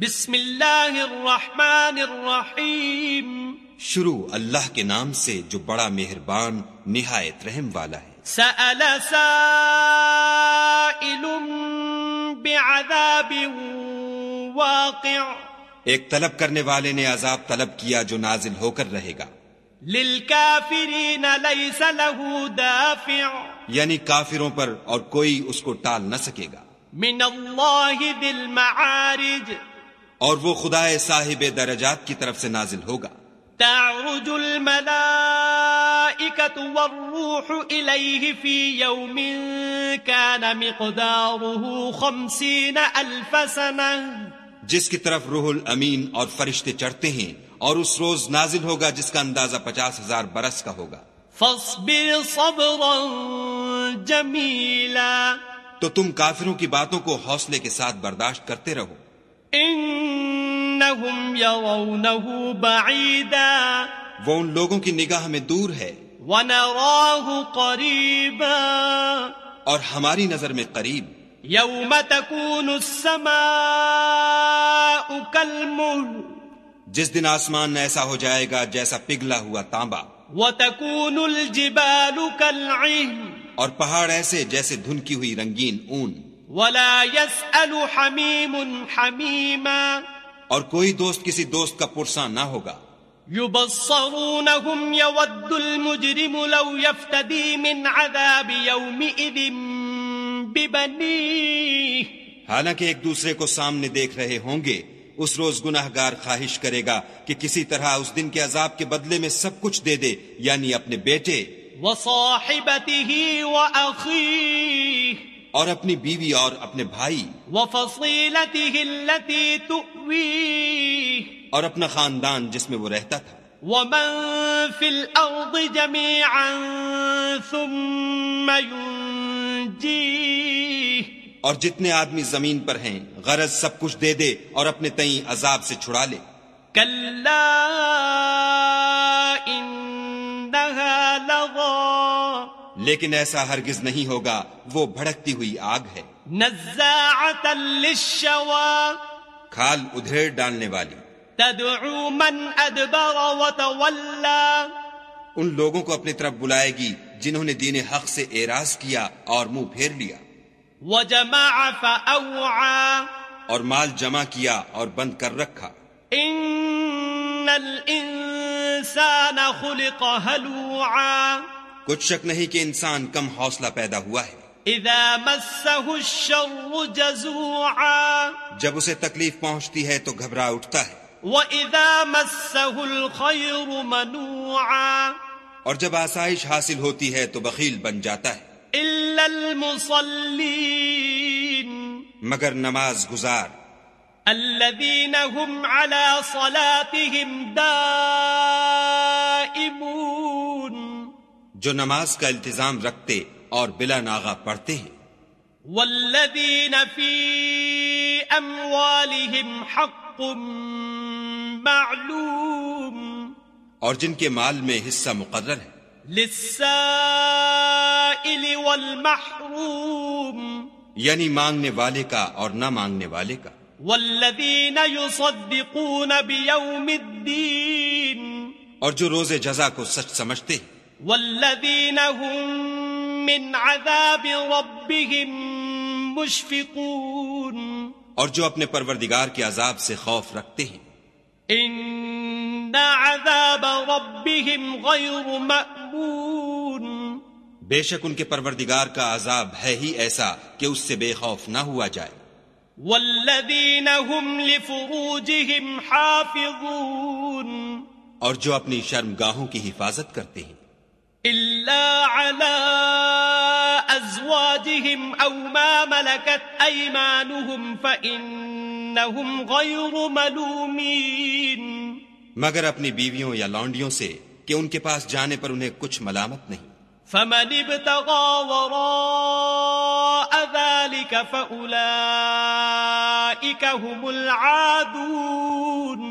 بسم اللہ الرحمن الرحیم۔ شروع اللہ کے نام سے جو بڑا مہربان نہایت رحم والا ہے۔ سأل سائل بعذاب واقع۔ ایک طلب کرنے والے نے عذاب طلب کیا جو نازل ہو کر رہے گا۔ للکافرین لیس له دافع۔ یعنی کافروں پر اور کوئی اس کو ٹال نہ سکے گا۔ من اللہ ذی المعارج۔ اور وہ خدا صاحب درجات کی طرف سے نازل ہوگا۔ تعرج الملائكة والروح إليه في يوم كان مقداره خمسين ألف سنة جس کی طرف روح الامین اور فرشتے چڑھتے ہیں اور اس روز نازل ہوگا جس کا اندازہ پچاس ہزار برس کا ہوگا۔ فاصبر صبرا جميلا تو تم کافروں کی باتوں کو حوصلے کے ساتھ برداشت کرتے رہو۔ إنهم يرونه بعيدا وہ ان لوگوں کی نگاہ میں دور ہے۔ ونراه قريبا اور ہماری نظر میں قریب۔ يوم تكون السماء كالمهل جس دن آسمان ایسا ہو جائے گا جیسا پگھلا ہوا تانبا۔ وتكون الجبال كالعهن اور پہاڑ ایسے جیسے دھنکی ہوئی رنگین اون۔ ولا يسأل حميم حميما اور کوئی دوست کسی دوست کا پرساں نہ ہوگا۔ يبصرونهم يود المجرم لو يفتدي من عذاب يومئذ ببنيه حالانکہ ایک دوسرے کو سامنے دیکھ رہے ہوں گے۔ اس روز گناہ گار خواہش کرے گا کہ کسی طرح اس دن کے عذاب کے بدلے میں سب کچھ دے دے یعنی اپنے بیٹے۔ وصاحبته وأخيه اور اپنی بیوی اور اپنے بھائی وفصيلته التي تؤويه. اور اپنا خاندان جس میں وہ رہتا تھا۔ ومن في الأرض جميعا ثم ينجيه. اور جتنے آدمی زمین پر ہیں غرض سب کچھ دے دے اور اپنے تئیں عذاب سے چھڑا لے۔ كلا لیکن ایسا ہرگز نہیں ہوگا وہ بھڑکتی ہوئی آگ ہے۔ للشوى کھال ادھیڑ ڈالنے والی۔ تدعو من أدبر وتولى۔ ان لوگوں کو اپنی طرف بلائے گی جنہوں نے دین حق سے اعراض کیا اور منہ پھیر لیا۔ وجمع فأوعى اور مال جمع کیا اور بند کر رکھا۔ إن الإنسان خلق هلوعا کچھ شک نہیں کہ انسان کم حوصلہ پیدا ہوا ہے۔ إذا مسه الشر جزوعا جب اسے تکلیف پہنچتی ہے تو گھبرا اٹھتا ہے۔ وإذا مسه الخير منوعا اور جب آسائش حاصل ہوتی ہے تو بخیل بن جاتا ہے۔ إلا المصلين مگر نماز گزار۔ الذين هم على صلاتهم دائمون جو نماز کا التزام رکھتے اور بلا ناغا پڑھتے ہیں۔ والذين في أموالهم حق معلوم۔ اور جن کے مال میں حصہ مقرر ہے۔ للسائل والمحروم۔ یعنی مانگنے والے کا اور نہ مانگنے والے کا۔ والذين يصدقون بيوم الدين اور جو روز جزا کو سچ سمجھتے ہیں۔ والذين هم من عذاب ربهم مشفقون. اور جو اپنے پروردگار کے عذاب سے خوف رکھتے ہیں۔ إن عذاب ربهم غير مأمون. بے شک ان کے پروردگار کا عذاب ہے ہی ایسا کہ اس سے بے خوف نہ ہوا جائے۔ والذين هم لفروجهم حافظون. اور جو اپنی شرم گاہوں کی حفاظت کرتے ہیں۔ إلا على أزواجهم أو ما ملكت أيمانهم فإنهم غير ملومين مگر اپنی بیویوں یا لانڈیوں سے کہ ان کے پاس جانے پر انہیں کچھ ملامت نہیں۔ فمن ابتغى وراء ذلك فأولئك هم العادون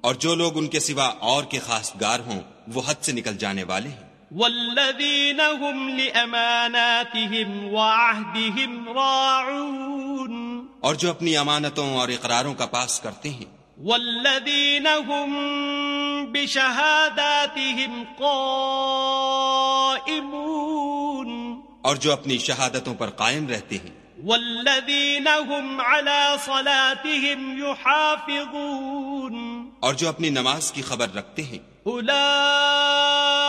اور جو لوگ ان کے سوا اور کے خاص گار ہوں وہ حد سے نکل جانے والے ہیں۔ والذين هم لأماناتهم وعهدهم راعون. اور جو اپنی امانتوں اور اقراروں کا پاس کرتے ہیں۔ والذين هم بشهاداتهم قائمون. اور جو اپنی شہادتوں پر قائم رہتے ہیں۔ والذين هم على صلاتهم يحافظون. اور جو اپنی نماز کی خبر رکھتے ہیں۔ أولئك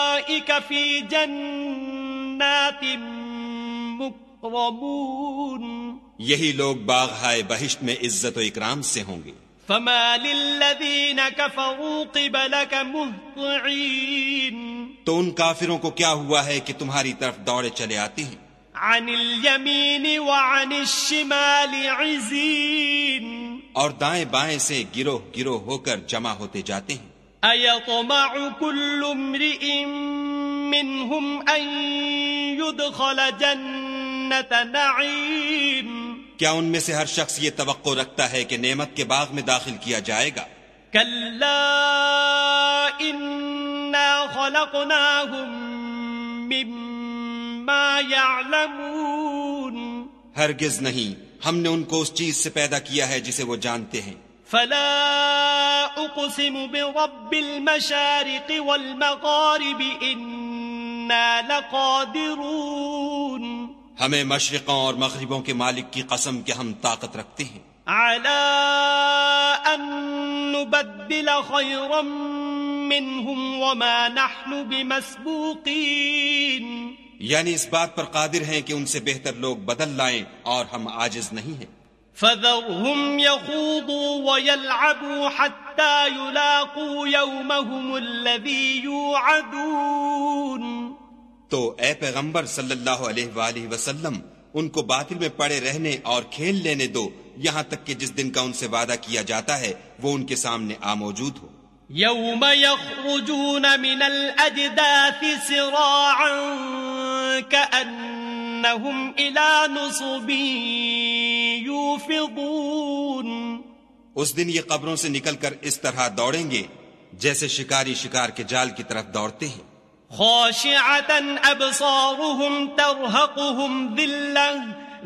في جنات یہی لوگ باغ ہائے بہشت میں عزت و اکرام سے ہوں گے۔ فما قبلك مهطعين تو ان کافروں کو کیا ہوا ہے کہ تمہاری طرف دوڑے چلے آتے ہیں؟ عن اليمين وعن الشمال عزين اور دائیں بائیں سے گروہ گروہ ہو کر جمع ہوتے جاتے ہیں۔ أيطمع كل امرئ منهم أن يدخل جنة نعيم. کیا ان میں سے ہر شخص یہ توقع رکھتا ہے کہ نعمت کے باغ میں داخل کیا جائے گا؟ كلا إنا خلقناهم مما يعلمون. ہرگز نہیں ہم نے ان کو اس چیز سے پیدا کیا ہے جسے وہ جانتے ہیں۔ فلا أقسم برب المشارق والمغارب لقادرون ہمیں مشرقوں اور مغربوں کے مالک کی قسم کہ ہم طاقت رکھتے ہیں۔ أن نبدل خيرا منهم وما نحن بمسبوقين یعنی اس بات پر قادر ہیں کہ ان سے بہتر لوگ بدل لائیں اور ہم عاجز نہیں ہیں۔ فذرهم يخوضوا ويلعبوا حتى يلاقوا يومهم الذي يوعدون تو اے پیغمبر صلی اللہ علیہ وآلہ وسلم ان کو باطل میں پڑے رہنے اور کھیل لینے دو یہاں تک کہ جس دن کا ان سے وعدہ کیا جاتا ہے وہ ان کے سامنے آ موجود ہو۔ يوم يخرجون من الأجداث سراعا كأنهم إلى نصب يوفضون اس دن یہ قبروں سے نکل کر اس طرح دوڑیں گے جیسے شکاری شکار کے جال کی طرف دوڑتے ہیں۔ خاشعة أبصارهم ترهقهم ذلة.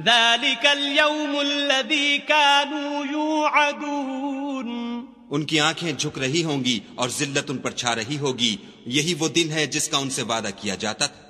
ذلك اليوم الذي كانوا يوعدون. ان کی آنکھیں جھک رہی ہوں گی اور ذلت ان پر چھا رہی ہوگی. یہی وہ دن ہے جس کا ان سے وعدہ کیا جاتا تھا۔